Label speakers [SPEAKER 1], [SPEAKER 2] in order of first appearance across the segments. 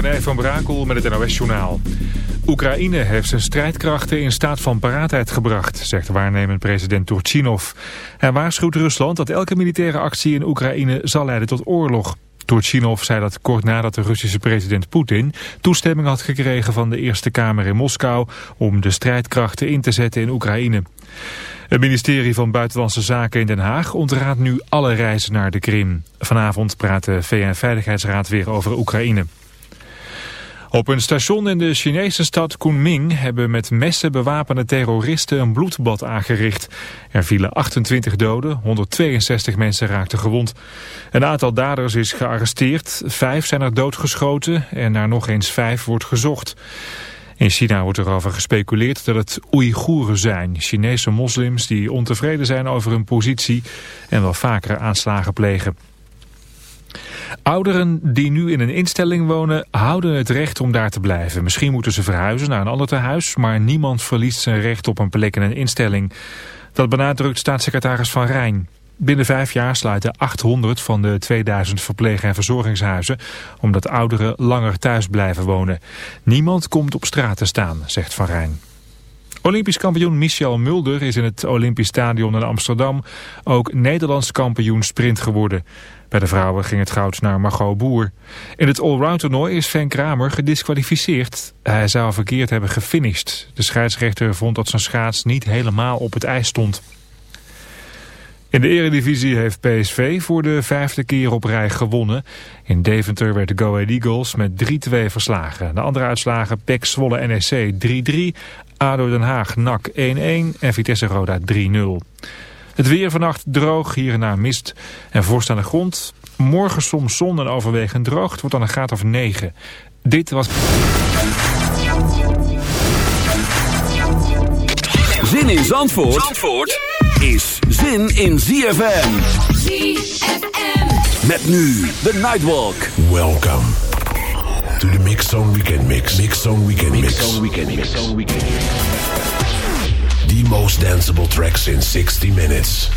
[SPEAKER 1] René van Brakel met het NOS-journaal. Oekraïne heeft zijn strijdkrachten in staat van paraatheid gebracht, zegt waarnemend president Turchinov. Hij waarschuwt Rusland dat elke militaire actie in Oekraïne zal leiden tot oorlog. Turchinov zei dat kort nadat de Russische president Poetin toestemming had gekregen van de Eerste Kamer in Moskou om de strijdkrachten in te zetten in Oekraïne. Het ministerie van Buitenlandse Zaken in Den Haag ontraadt nu alle reizen naar de Krim. Vanavond praat de VN-veiligheidsraad weer over Oekraïne. Op een station in de Chinese stad Kunming hebben met messen bewapende terroristen een bloedbad aangericht. Er vielen 28 doden, 162 mensen raakten gewond. Een aantal daders is gearresteerd, vijf zijn er doodgeschoten en naar nog eens vijf wordt gezocht. In China wordt erover gespeculeerd dat het Oeigoeren zijn, Chinese moslims die ontevreden zijn over hun positie en wel vaker aanslagen plegen. Ouderen die nu in een instelling wonen houden het recht om daar te blijven. Misschien moeten ze verhuizen naar een ander tehuis, maar niemand verliest zijn recht op een plek in een instelling. Dat benadrukt staatssecretaris Van Rijn. Binnen vijf jaar sluiten 800 van de 2000 verpleeg- en verzorgingshuizen... omdat ouderen langer thuis blijven wonen. Niemand komt op straat te staan, zegt Van Rijn. Olympisch kampioen Michel Mulder is in het Olympisch Stadion in Amsterdam... ook Nederlands kampioen sprint geworden. Bij de vrouwen ging het goud naar Margot Boer. In het allround toernooi is Sven Kramer gedisqualificeerd. Hij zou verkeerd hebben gefinished. De scheidsrechter vond dat zijn schaats niet helemaal op het ijs stond. In de eredivisie heeft PSV voor de vijfde keer op rij gewonnen. In Deventer werd de Go Ahead Eagles met 3-2 verslagen. De andere uitslagen PEC Zwolle NEC 3-3, ADO Den Haag NAC 1-1 en Vitesse Roda 3-0. Het weer vannacht droog, hier en daar mist en vorst aan de grond. Morgen soms zon en overwegend droog. Het wordt dan een graad of 9. Dit was...
[SPEAKER 2] Zin in Zandvoort, Zandvoort is zin in ZFM.
[SPEAKER 3] ZFM.
[SPEAKER 2] Met nu de Nightwalk.
[SPEAKER 4] Welcome to the Mix Zone Weekend Mix. Mix Zone Weekend Mix.
[SPEAKER 2] Mix Zone Weekend Mix. Zone Weekend Mix.
[SPEAKER 4] The most danceable tracks in 60 minutes.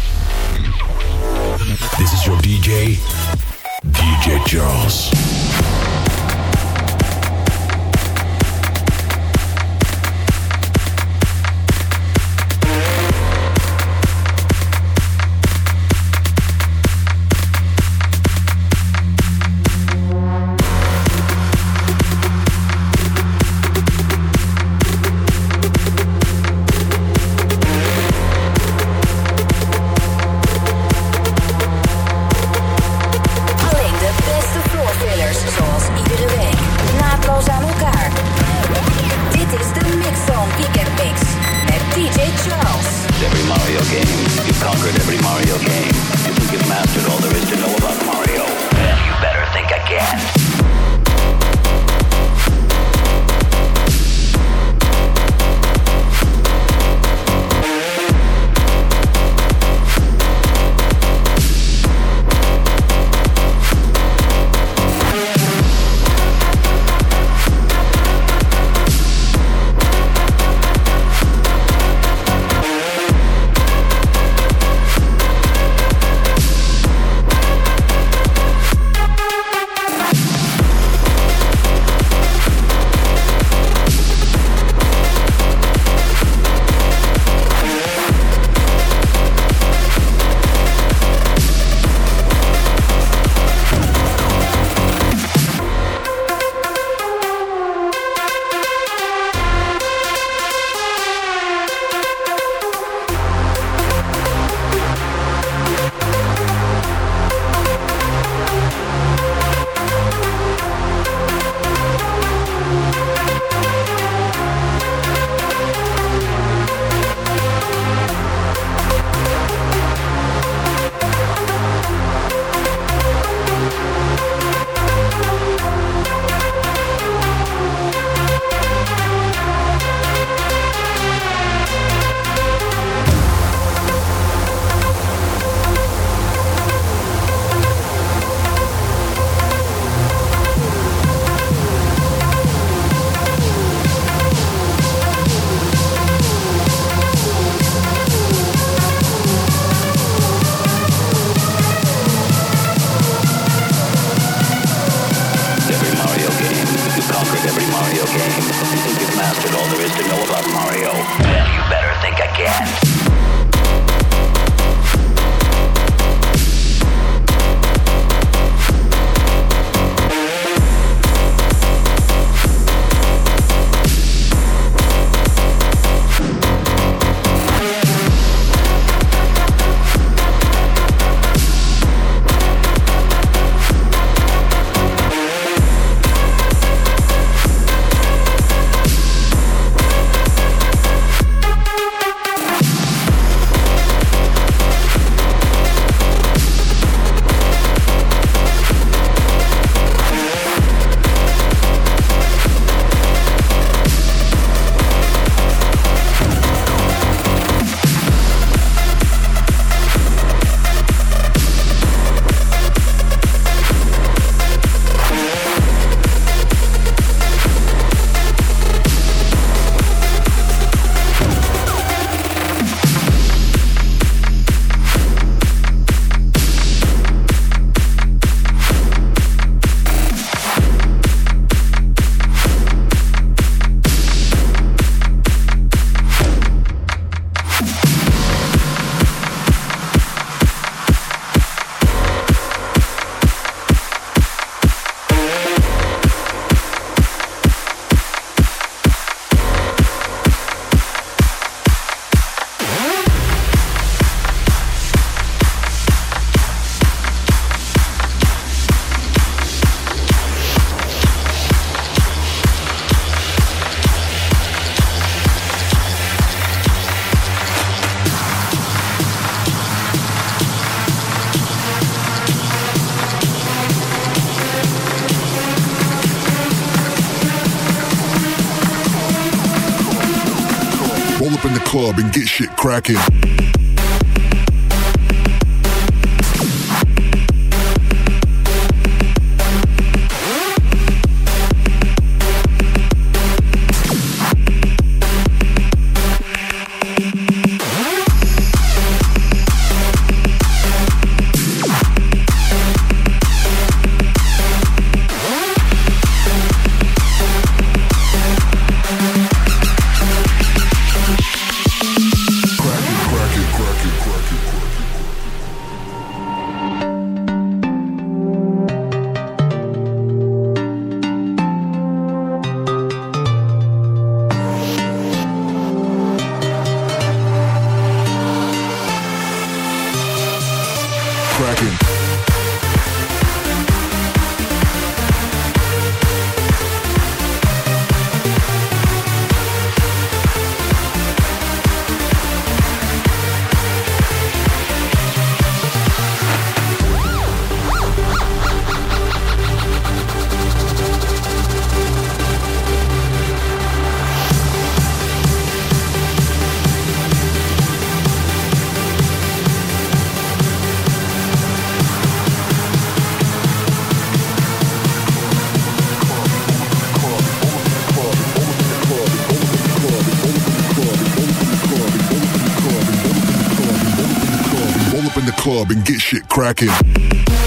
[SPEAKER 4] This is your DJ, DJ Charles.
[SPEAKER 3] Cracking, and get shit cracking.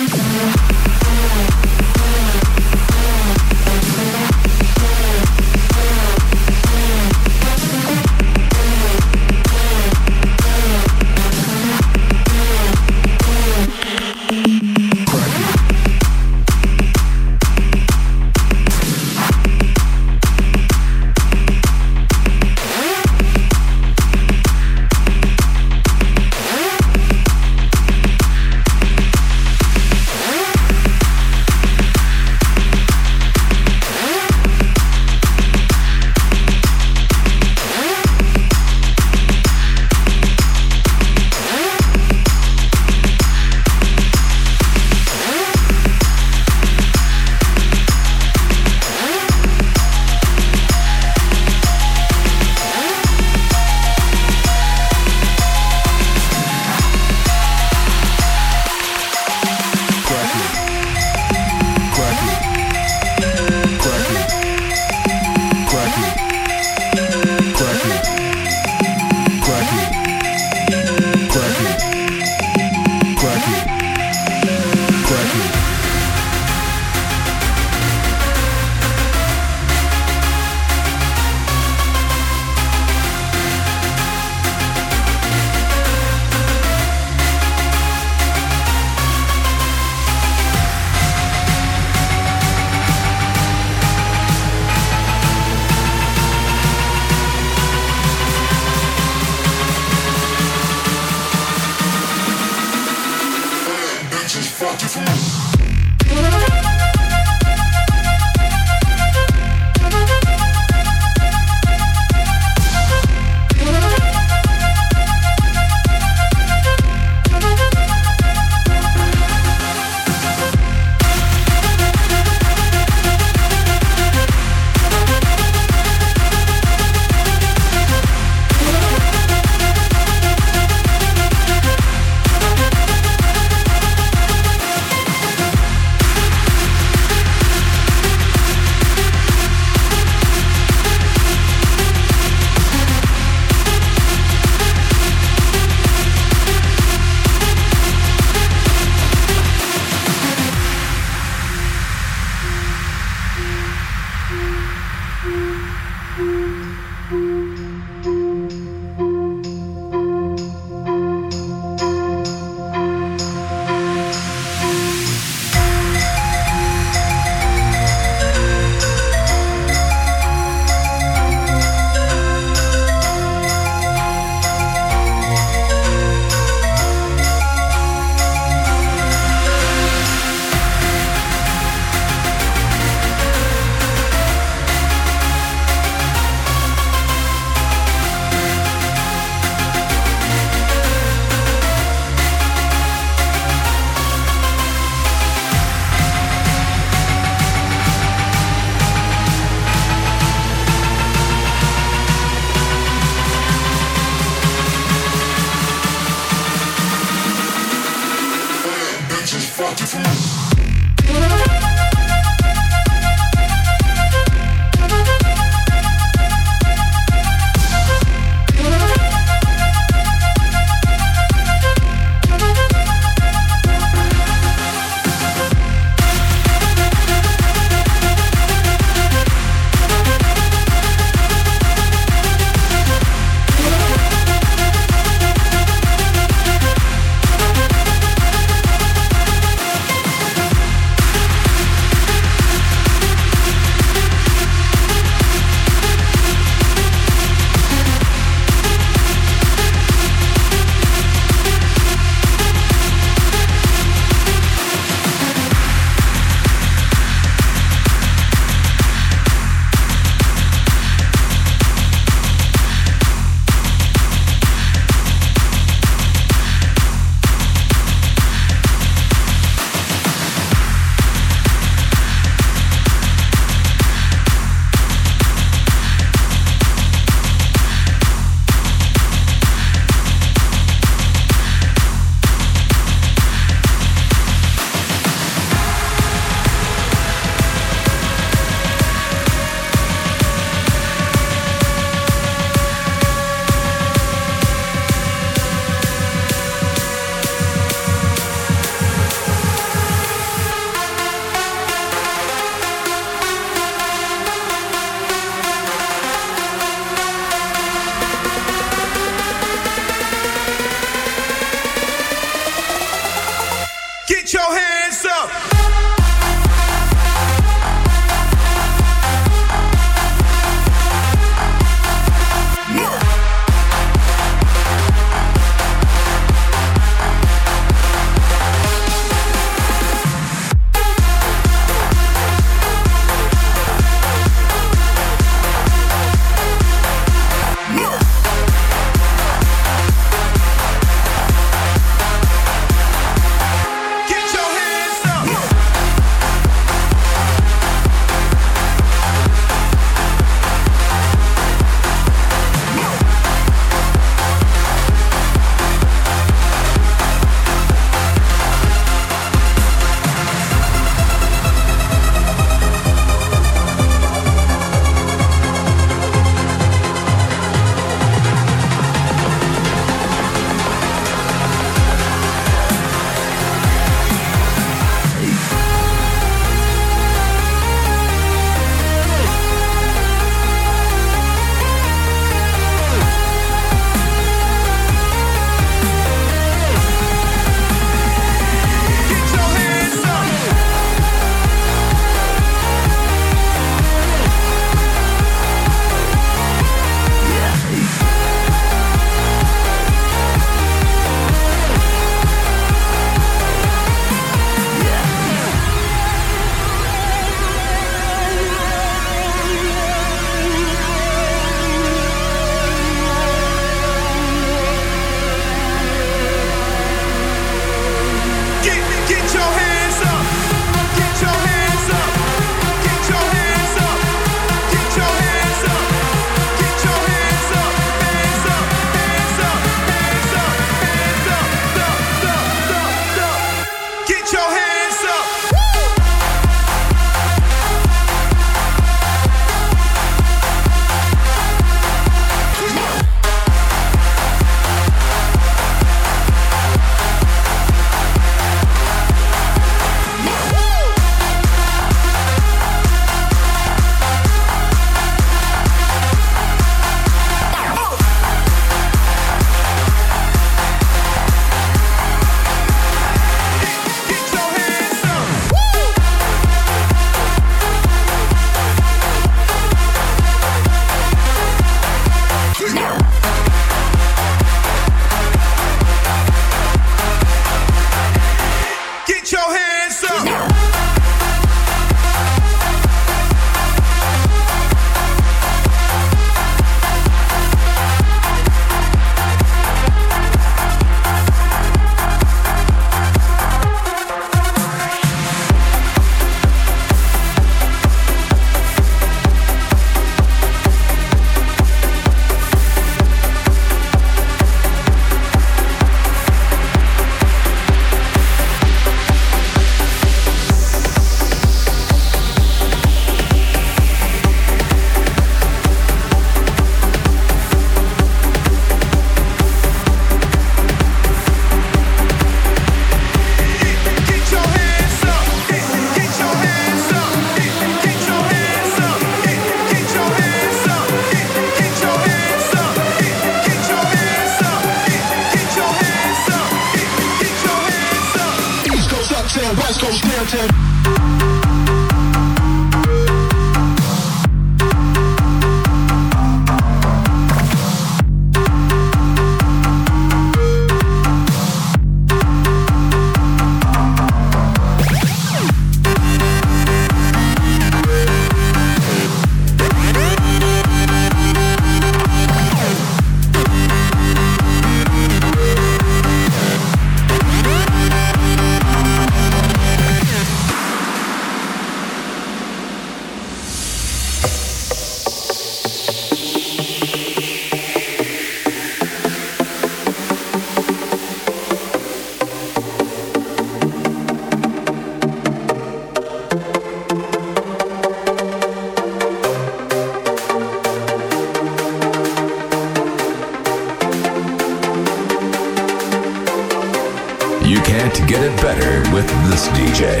[SPEAKER 2] It better with this DJ.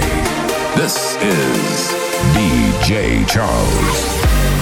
[SPEAKER 2] This is DJ Charles.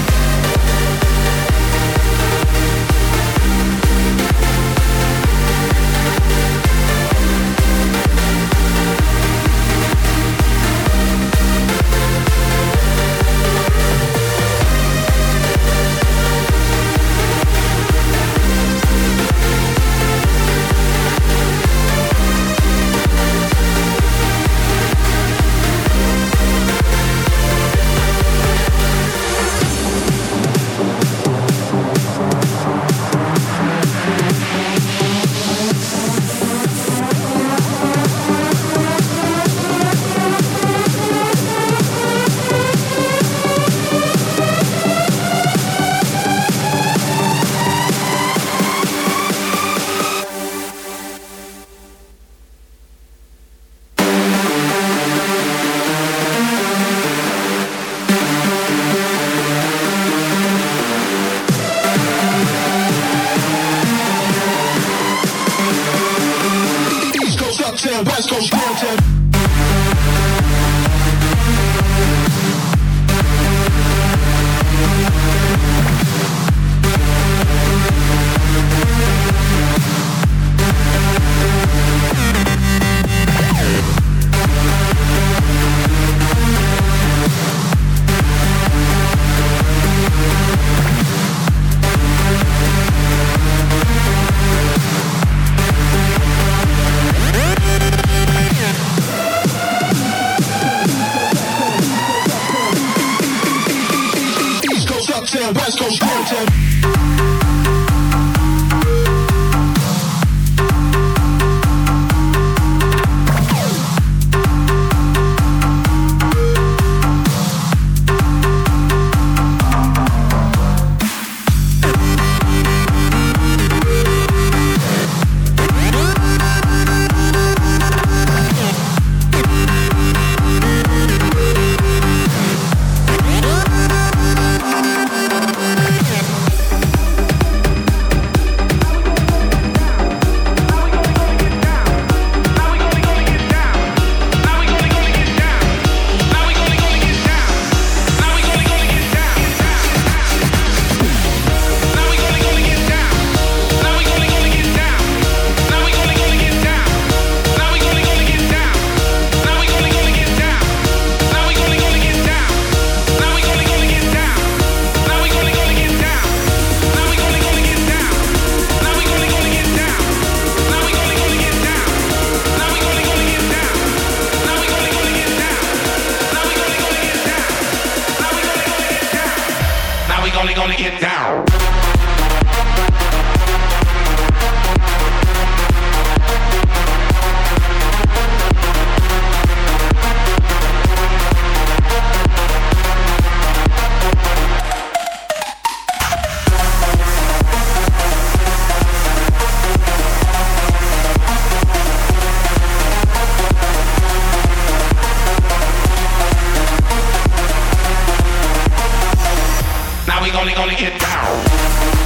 [SPEAKER 5] West Coast
[SPEAKER 6] we gonna gonna get down.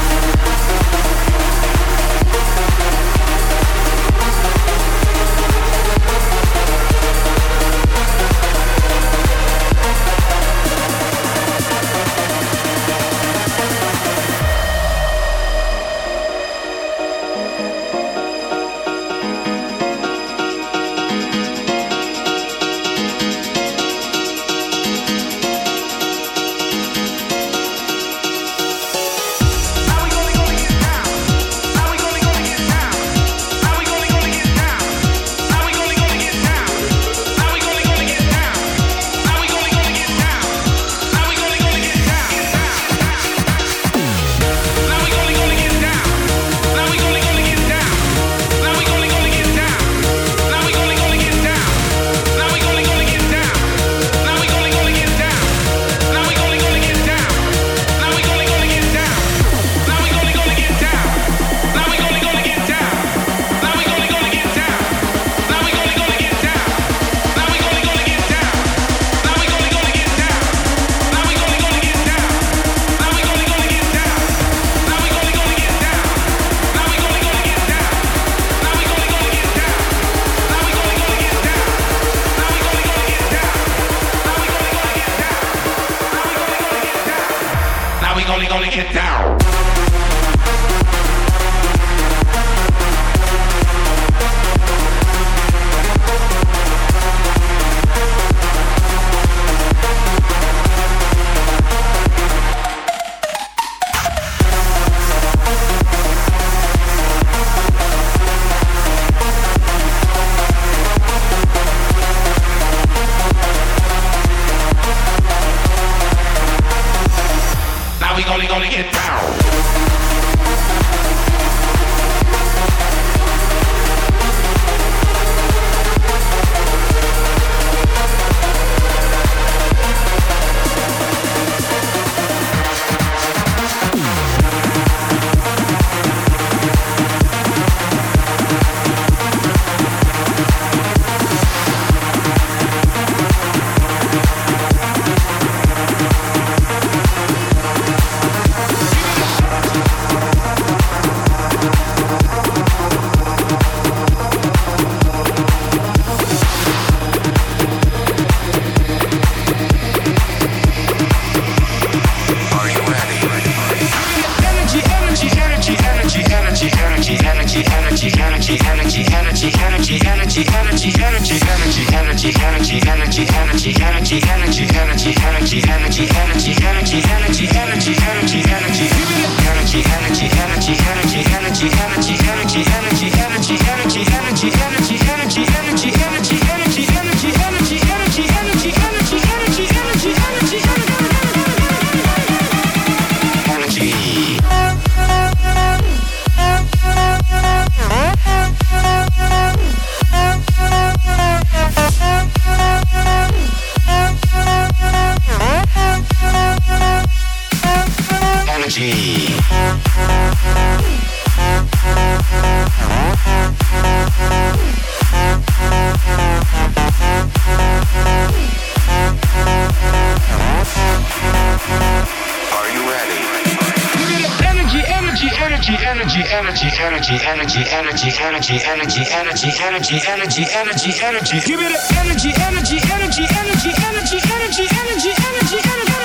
[SPEAKER 7] energy, energy, energy, energy, energy, energy, energy, energy, energy, energy, energy, energy, energy. Give Energy. Energy. energy, energy, energy, energy, energy, energy, energy, energy, energy,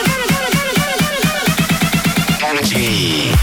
[SPEAKER 7] energy, energy. Energy.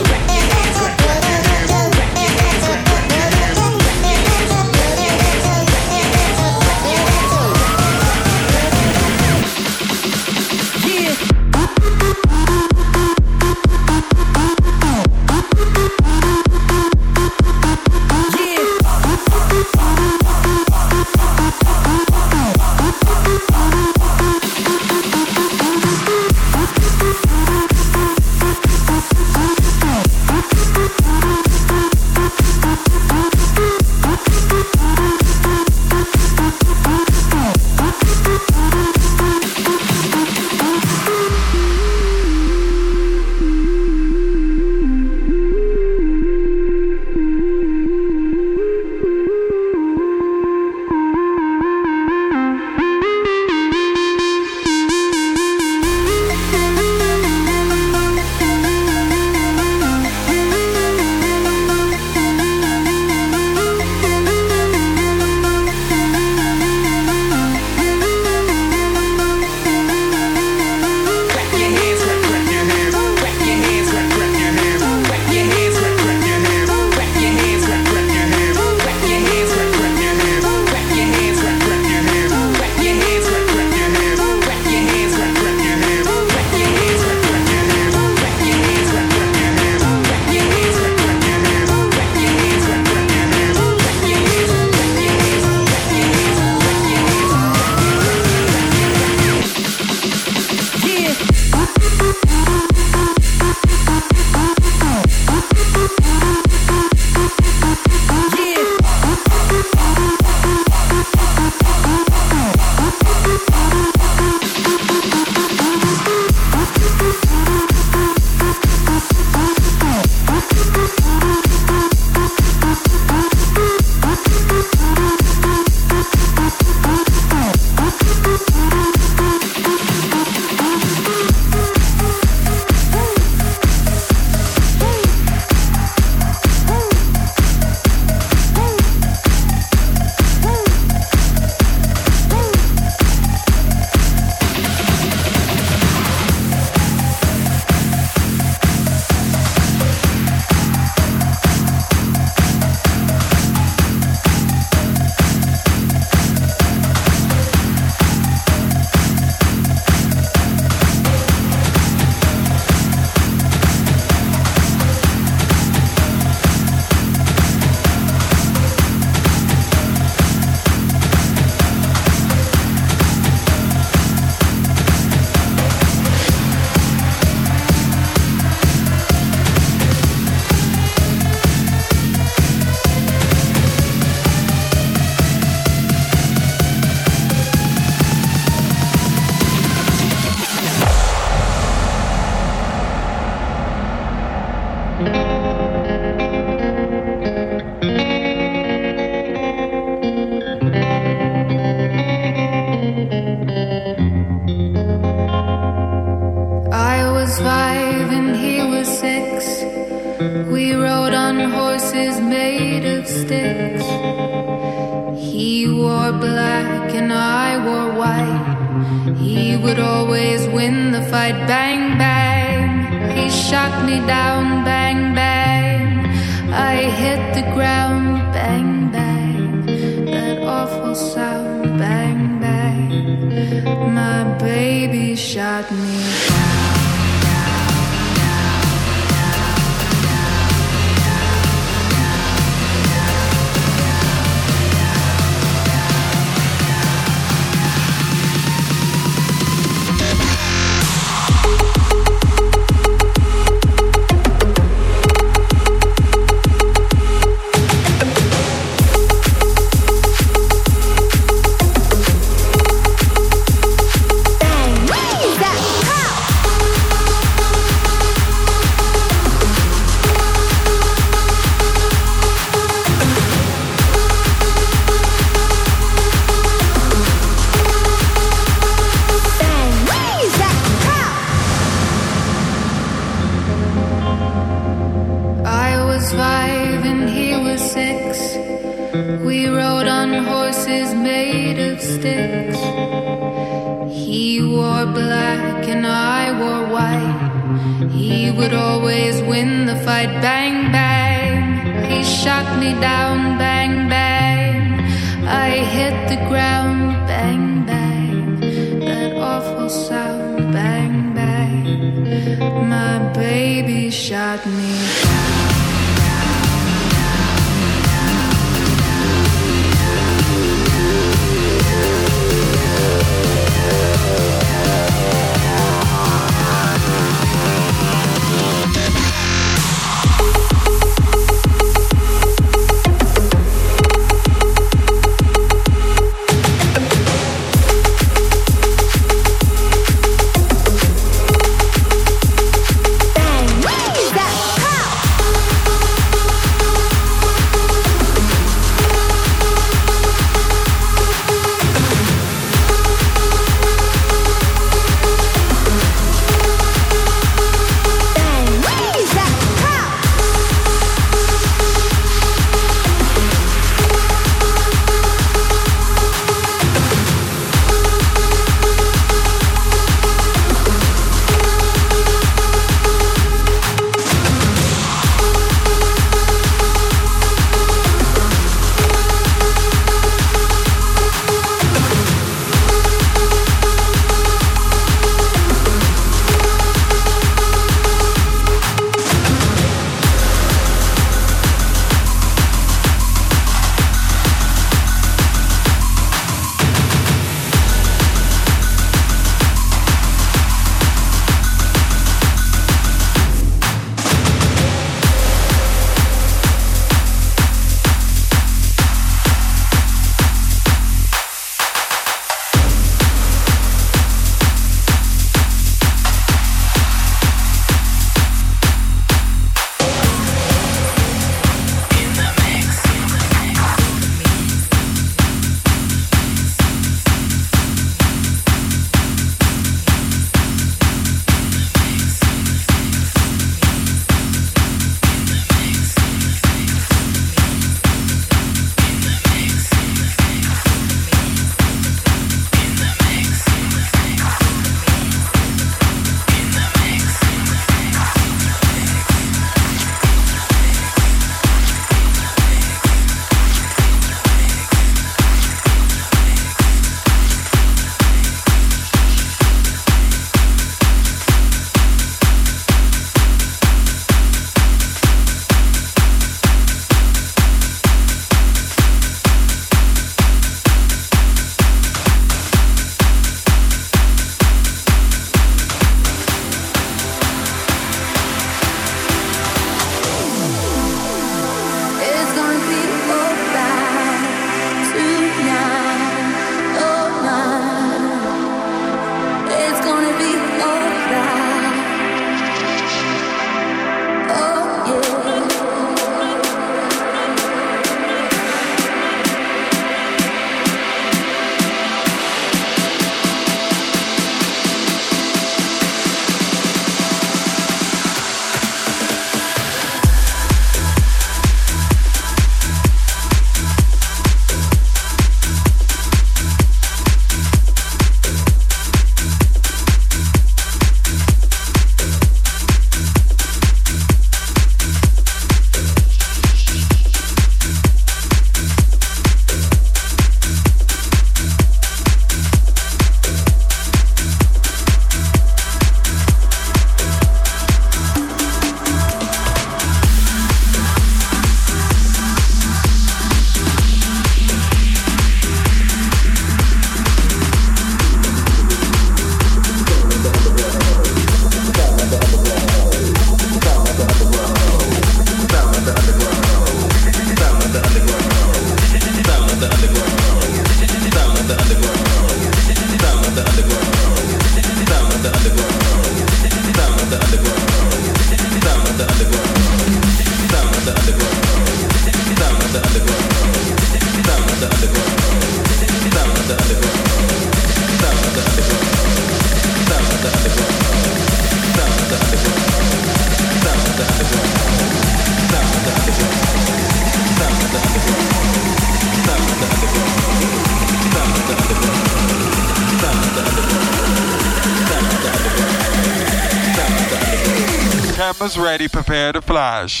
[SPEAKER 8] Cameras ready, prepare to flash.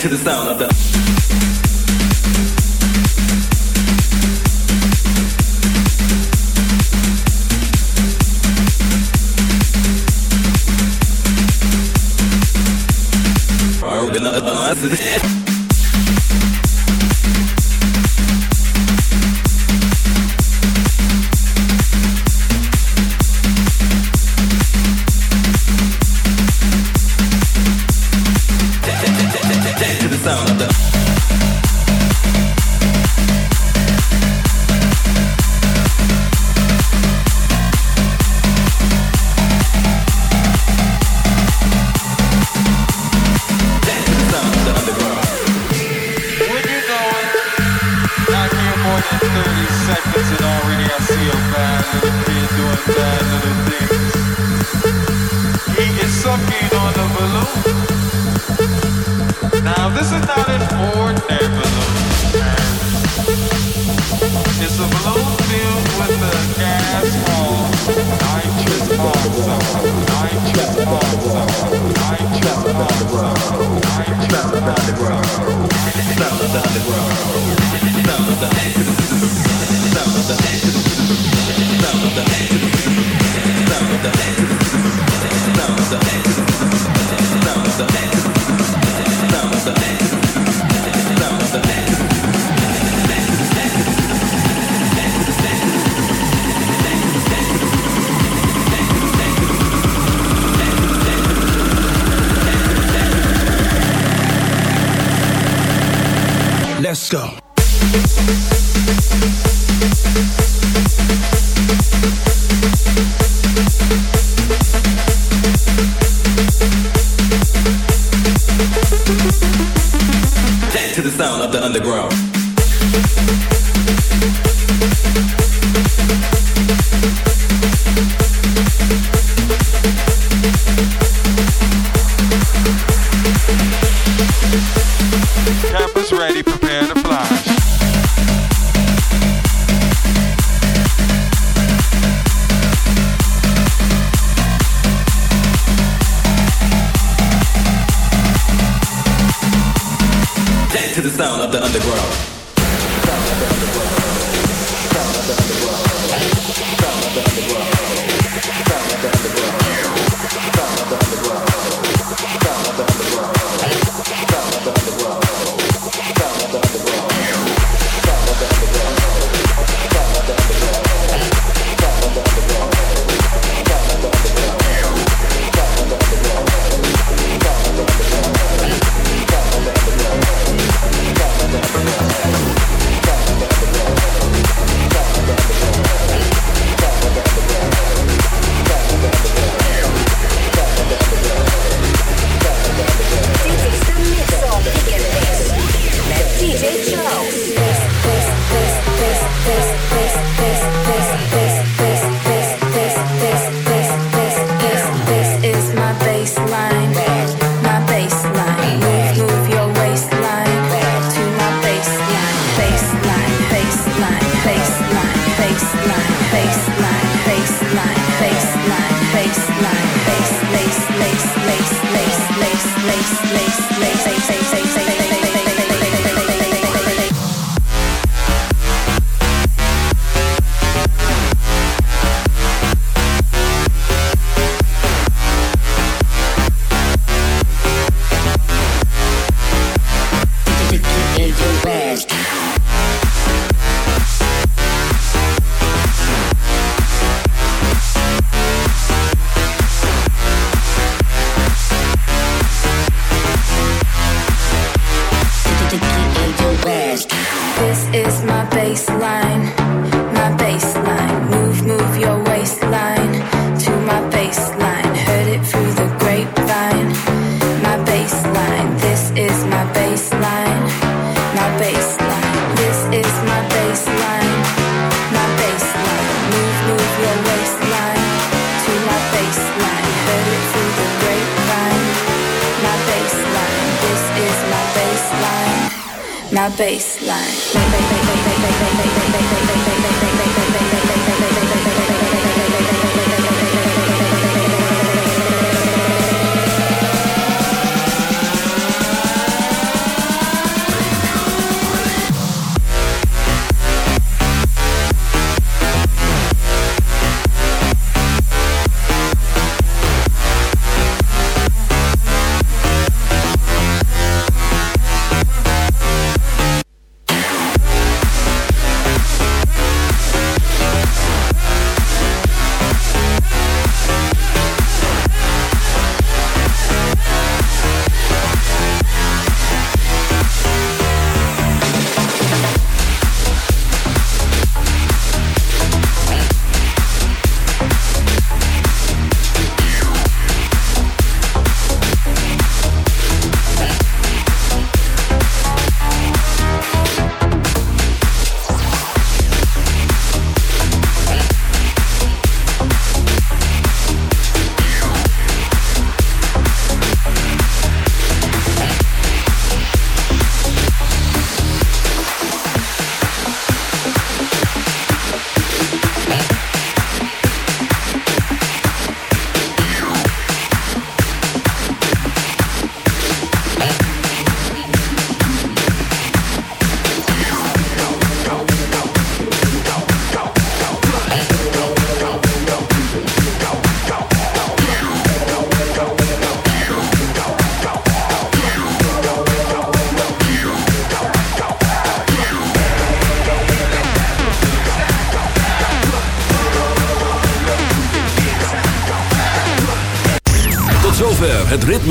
[SPEAKER 9] to the sound of the Yeah. the